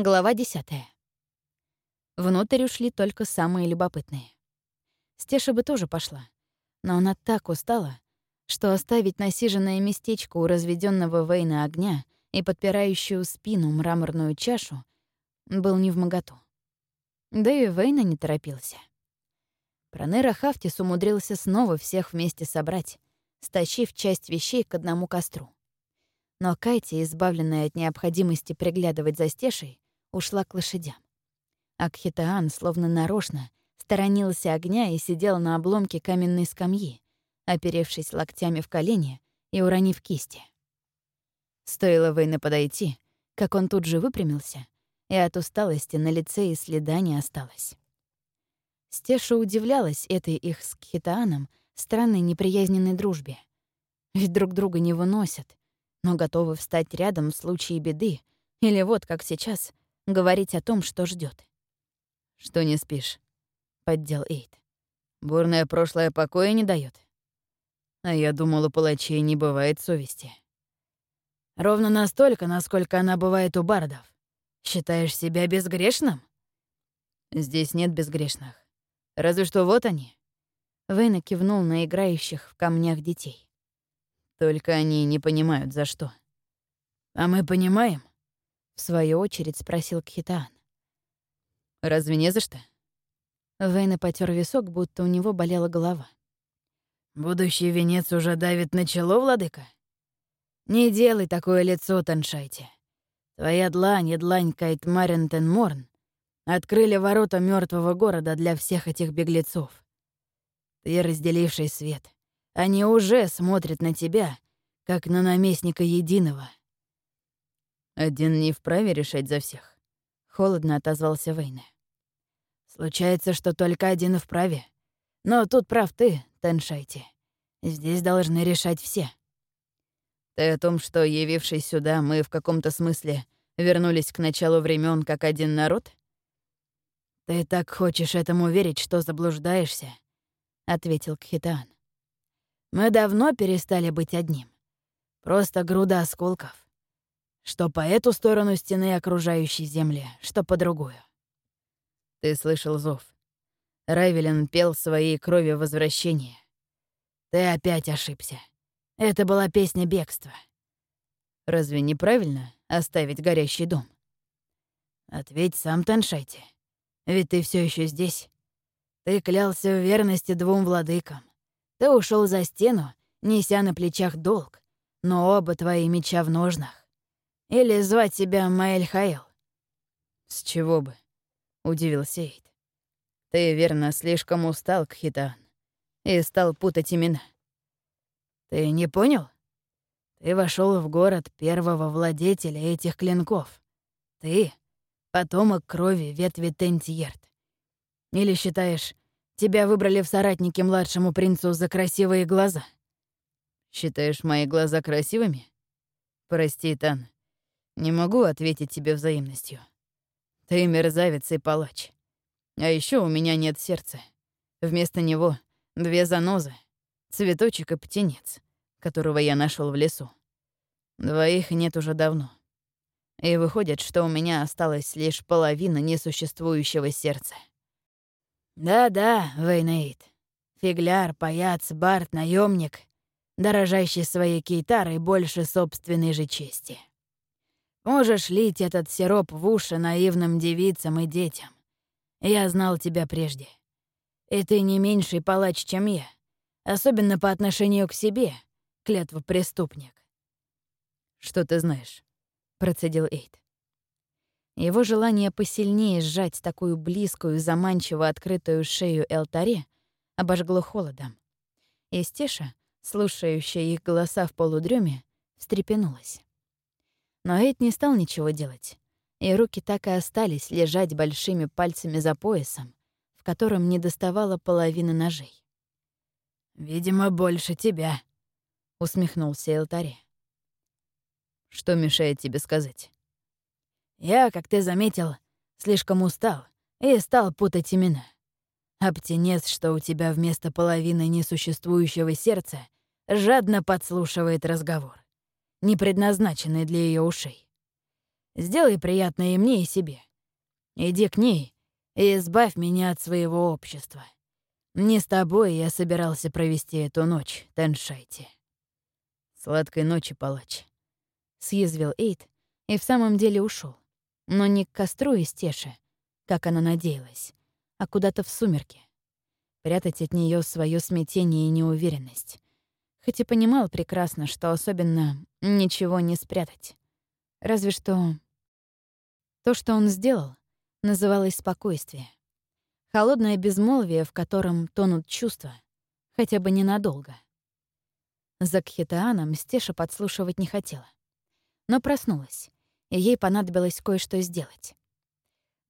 Глава 10. Внутрь ушли только самые любопытные. Стеша бы тоже пошла, но она так устала, что оставить насиженное местечко у разведенного Вейна огня и подпирающую спину мраморную чашу был не в моготу. Да и Вейна не торопился. Пронера Хафтис умудрился снова всех вместе собрать, стащив часть вещей к одному костру. Но Кайти, избавленная от необходимости приглядывать за стешей, ушла к лошадям. Акхитаан, словно нарочно, сторонился огня и сидел на обломке каменной скамьи, оперевшись локтями в колени и уронив кисти. Стоило Вейна подойти, как он тут же выпрямился, и от усталости на лице и следа не осталось. Стеша удивлялась этой их с Кхитааном странной неприязненной дружбе. Ведь друг друга не выносят, но готовы встать рядом в случае беды, или вот как сейчас, говорить о том, что ждет. «Что не спишь?» — поддел Эйд. «Бурное прошлое покоя не дает. А я думал, у палачей не бывает совести». «Ровно настолько, насколько она бывает у бардов. Считаешь себя безгрешным?» «Здесь нет безгрешных. Разве что вот они». Вейна кивнул на играющих в камнях детей. Только они не понимают, за что. «А мы понимаем?» — в свою очередь спросил Кхитаан. «Разве не за что?» Вейна потер висок, будто у него болела голова. «Будущий венец уже давит на чело, владыка? Не делай такое лицо, Таншайте. Твоя длань и длань Кайт Марентен Морн открыли ворота мертвого города для всех этих беглецов. Ты разделивший свет. Они уже смотрят на тебя, как на наместника единого. Один не вправе решать за всех. Холодно отозвался Вейне. Случается, что только один вправе. Но тут прав ты, Теншайте. Здесь должны решать все. Ты о том, что, явившись сюда, мы в каком-то смысле вернулись к началу времен как один народ? Ты так хочешь этому верить, что заблуждаешься, ответил Кхитан. Мы давно перестали быть одним. Просто груда осколков. Что по эту сторону стены окружающей земли, что по другую. Ты слышал зов. Райвелин пел своей крови возвращение. Ты опять ошибся. Это была песня бегства. Разве неправильно оставить горящий дом? Ответь сам, Таншайте. Ведь ты все еще здесь. Ты клялся в верности двум владыкам. Ты ушел за стену, неся на плечах долг, но оба твои меча в ножнах. Или звать себя Маэль Хаил?» «С чего бы?» — удивился Эйд. «Ты, верно, слишком устал, Кхитан, и стал путать имена». «Ты не понял? Ты вошел в город первого владетеля этих клинков. Ты — потомок крови ветви Тентьерт. Или считаешь, Тебя выбрали в соратники младшему принцу за красивые глаза. Считаешь мои глаза красивыми? Прости, Тан. Не могу ответить тебе взаимностью. Ты мерзавец и палач. А еще у меня нет сердца. Вместо него две занозы, цветочек и птенец, которого я нашел в лесу. Двоих нет уже давно. И выходит, что у меня осталась лишь половина несуществующего сердца. Да-да, Вейнаид. Фигляр, паяц, бард, наемник, дорожащий своей кейтарой больше собственной же чести. Можешь лить этот сироп в уши наивным девицам и детям. Я знал тебя прежде. И ты не меньший палач, чем я. Особенно по отношению к себе, клятва преступник. «Что ты знаешь?» — процедил Эйд. Его желание посильнее сжать такую близкую, заманчиво открытую шею Элтаре обожгло холодом. И Стеша, слушающая их голоса в полудреме, встрепенулась. Но Эйд не стал ничего делать, и руки так и остались лежать большими пальцами за поясом, в котором не доставала половины ножей. «Видимо, больше тебя», — усмехнулся Элтаре. «Что мешает тебе сказать?» Я, как ты заметил, слишком устал и стал путать имена. Птенец, что у тебя вместо половины несуществующего сердца, жадно подслушивает разговор, не предназначенный для ее ушей. Сделай приятное и мне, и себе. Иди к ней и избавь меня от своего общества. Не с тобой я собирался провести эту ночь, Теншайте. Сладкой ночи, палач. Съязвил Эйд и в самом деле ушел, но не к костру из Теши, как она надеялась, а куда-то в сумерки. Прятать от нее свое смятение и неуверенность. Хоть и понимал прекрасно, что особенно ничего не спрятать. Разве что... То, что он сделал, называлось спокойствие. Холодное безмолвие, в котором тонут чувства, хотя бы ненадолго. За Кхитааном Стеша подслушивать не хотела. Но проснулась, и ей понадобилось кое-что сделать.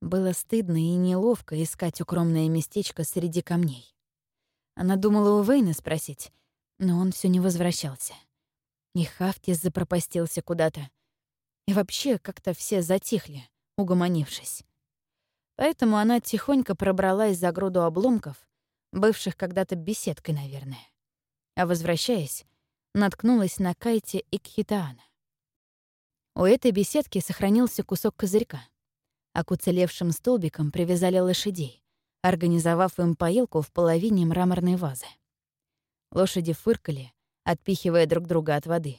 Было стыдно и неловко искать укромное местечко среди камней. Она думала у Вейна спросить, но он все не возвращался. И Хафтис запропастился куда-то. И вообще как-то все затихли, угомонившись. Поэтому она тихонько пробралась за груду обломков, бывших когда-то беседкой, наверное. А возвращаясь, наткнулась на Кайте и Кхитаана. У этой беседки сохранился кусок козырька, а к уцелевшим столбикам привязали лошадей, организовав им поилку в половине мраморной вазы. Лошади фыркали, отпихивая друг друга от воды.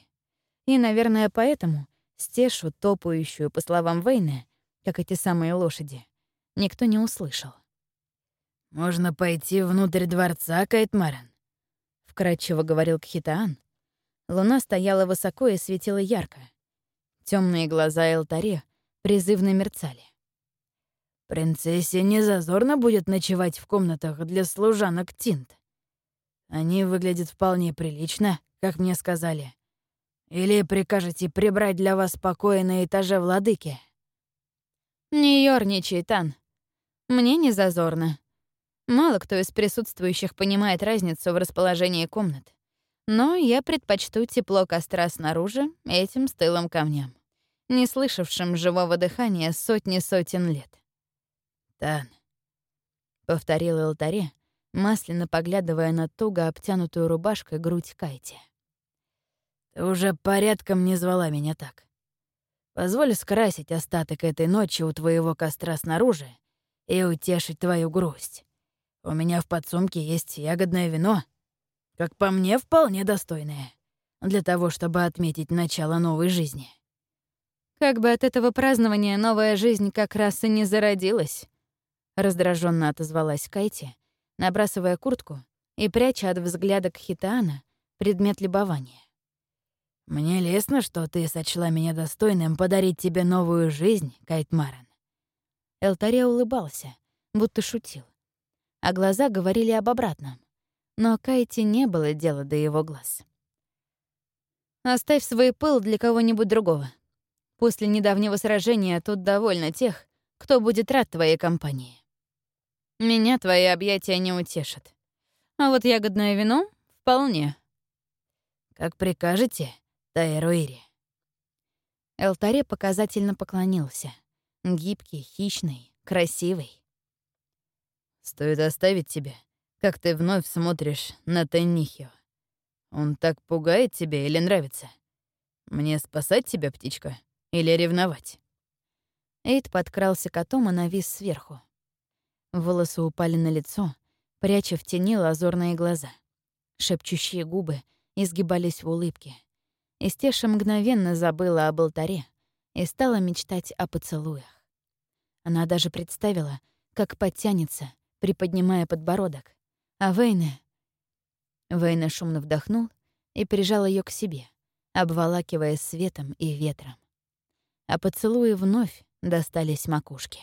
И, наверное, поэтому стешу, топающую, по словам Вейна, как эти самые лошади, никто не услышал. «Можно пойти внутрь дворца, Кайтмаран», — вкратчиво говорил Кхитаан. Луна стояла высоко и светила ярко. Темные глаза Элтаре призывно мерцали. «Принцессе не зазорно будет ночевать в комнатах для служанок Тинт. Они выглядят вполне прилично, как мне сказали. Или прикажете прибрать для вас покои на этаже владыки?» «Не ёрничай, Тан. Мне не зазорно. Мало кто из присутствующих понимает разницу в расположении комнат. Но я предпочту тепло костра снаружи этим стылым камням, не слышавшим живого дыхания сотни сотен лет. «Тан», — повторил Элтаре, масляно поглядывая на туго обтянутую рубашкой грудь Кайти. «Ты уже порядком не звала меня так. Позволь скрасить остаток этой ночи у твоего костра снаружи и утешить твою грусть. У меня в подсумке есть ягодное вино, как по мне, вполне достойное для того, чтобы отметить начало новой жизни. Как бы от этого празднования новая жизнь как раз и не зародилась, раздраженно отозвалась Кайти, набрасывая куртку и пряча от взгляда Кхитаана предмет любования. «Мне лестно, что ты сочла меня достойным подарить тебе новую жизнь, Кайтмаран». Элтаре улыбался, будто шутил. А глаза говорили об обратном. Но Кайте не было дела до его глаз. «Оставь свой пыл для кого-нибудь другого. После недавнего сражения тут довольно тех, кто будет рад твоей компании. Меня твои объятия не утешат. А вот ягодное вино — вполне». «Как прикажете», Тайруири. Элтаре показательно поклонился. Гибкий, хищный, красивый. «Стоит оставить тебя, как ты вновь смотришь на Теннихио. Он так пугает тебя или нравится? Мне спасать тебя, птичка, или ревновать?» Эйд подкрался к Атому, навис сверху. Волосы упали на лицо, пряча в тени лазурные глаза. Шепчущие губы изгибались в улыбке — Истеша мгновенно забыла об алтаре и стала мечтать о поцелуях. Она даже представила, как подтянется, приподнимая подбородок. А Вейна... Вейна шумно вдохнул и прижал ее к себе, обволакивая светом и ветром. А поцелуи вновь достались макушке.